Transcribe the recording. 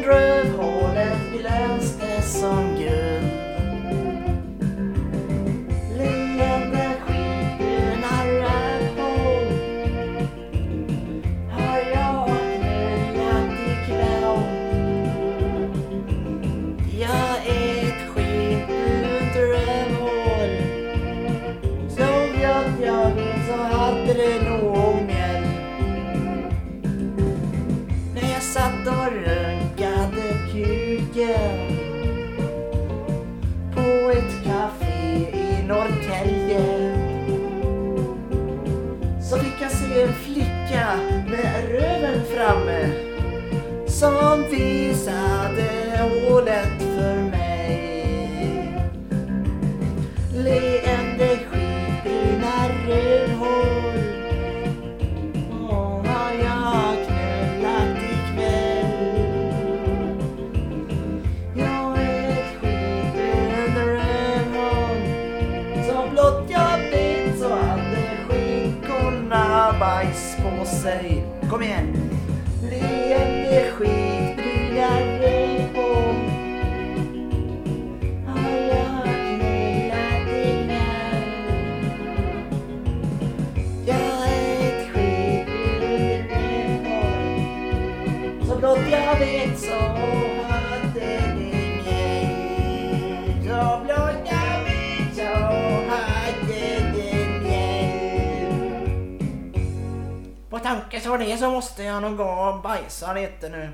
men rövhålet glänste som guld. Leende skitbruna rövhål har jag knullat ikväll. Jag är ett skitbrunt rövhål. Så gott jag vill så hade det nog mjäll. När jag satt och runkade kuken på ett café i Norrtälje. Så fick jag se en flicka med röven framme som visade hålet. Blott jag vet så hade skinkorna bajs på sig. Kom igen! Leende skitbruna På tanke så det så måste jag nog gå och bajsa lite nu.